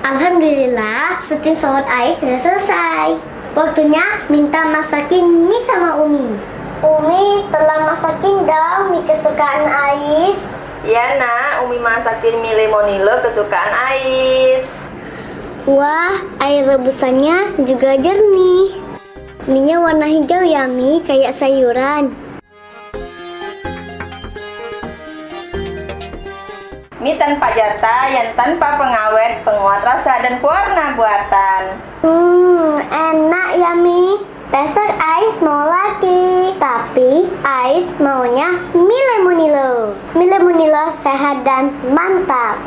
Alhamdulillah, syuting sohot Ais sudah selesai. Waktunya minta masakin mie sama Umi. Umi telah masakin dong mie kesukaan Ais. Iya nak, Umi masakin mie lemonilo kesukaan Ais. Wah, air rebusannya juga jernih. Minyak warna hijau ya, Mi, kayak sayuran. Mie tanpa jarta yang tanpa pengawet, penguat rasa dan pewarna buatan. Hmm, enak ya, Mi. Besok Ais mau lagi. Tapi Ais maunya mie lemonilo. Mie lemonilo sehat dan mantap.